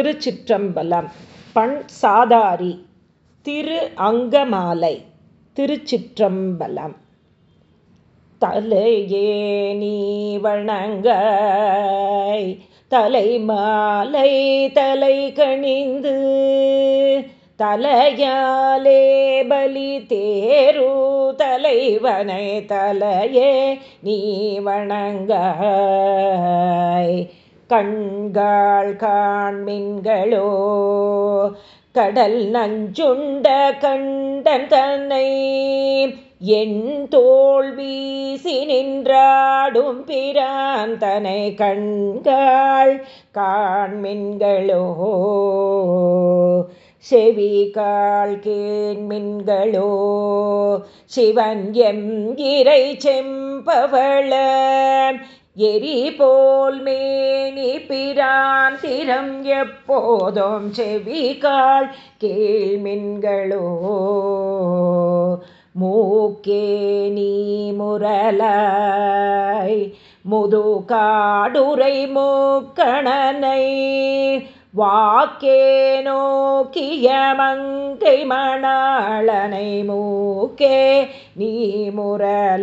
திருச்சிற்றம்பலம். பண் சாதாரி திரு அங்கமாலை திருச்சிற்றம்பலம். தலையே நீ வணங்க தலை மாலை தலை கணிந்து தலையாலே பலி தேரு தலைவனை தலையே நீ வணங்க. கண்கள் காண்மின்களோ? கடல் நஞ்சுண்ட கண்டன் தன்னை என் தோல் வீசி நின்றாடும் பிரான் தனை கண்கள் காண்மின்களோ? செவி கால் கேண்மின்களோ? சிவன் எம் இறை செம்பவள எரி போல் மேனி பிரான் திறம் எப்போதும் செவிகால் கேள்மின்களோ மூக்கே நீ முரலாய் முது காடுரை மூக்கணனை வாக்கே நோக்கிய மங்கை மணாளனை மூக்கே நீ முரலாய்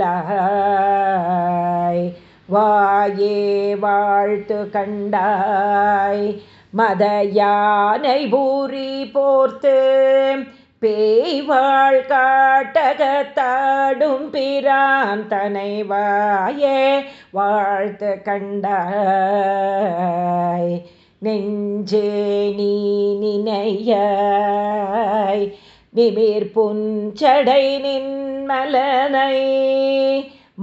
வாயே வாழ்த்து கண்டாய். மத யானை பூரி போர்த்து பேய்வாள் காட்டகத்தாடும் பிரான் தனை வாயே வாழ்த்து கண்டாய். நெஞ்சே நீ நினையாய். நிமிர் புஞ்சடை நின்மலனை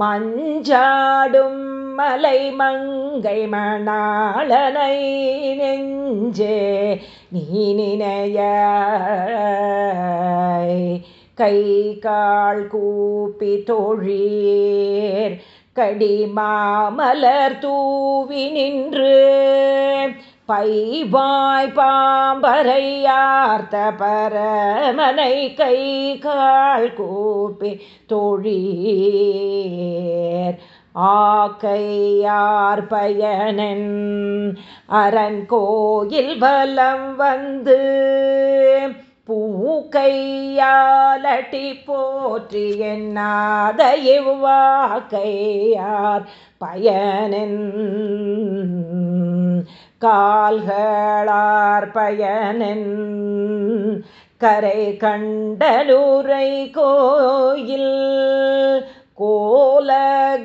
மஞ்சாடும் மலை மங்கை மணாளனை நெஞ்சே நீ நினைய. கை கால் கூப்பி தொழீர் கடிமாமலர் தூவி நின்று. பைவாய் பாம்பரையார்த்த பரமனை கை கால் கூப்பி தோழீர் ஆக்கையார் பயனன் அரண் கோயில் வலம் வந்து பூக்கையாலட்டி போற்றி என்னாத இவ்வாக்கையார் பயனன். கால்களார் பயனின் கரை கண்டலுரை கோயில் கோல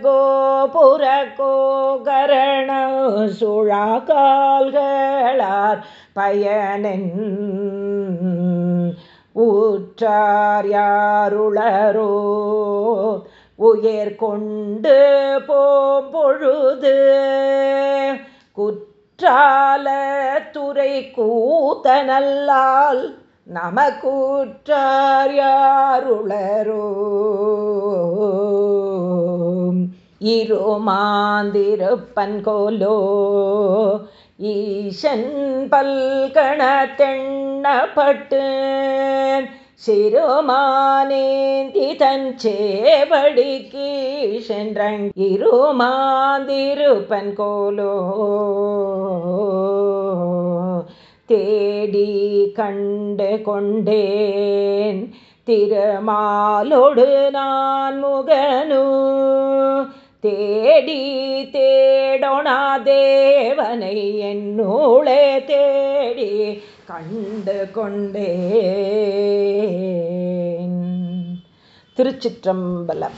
கோபுர கோகரண சுழா கால்களார் பயனின் ஊற்றார் யாருளரோ? உயர் கொண்டு போம்பொழுது குற்றால துறை கூத்தனல்லால் நமக்கூற்றார் யாருளரோ? இருமாந்திருப்பன் கோலோ ஈசன் பல்கண தெண்ணப்பட்டு சிறுமானேந்தி சேவடி சென்றங் இருமாந்திருப்பன் கோலோ தேடி கண்டு கொண்டேன் திருமாலோடு நான் முகனு. தேடி தேடோனா தேவனை என்னூளே தேடி கண்டு கொண்டே திருச்சிற்றம்பலம்.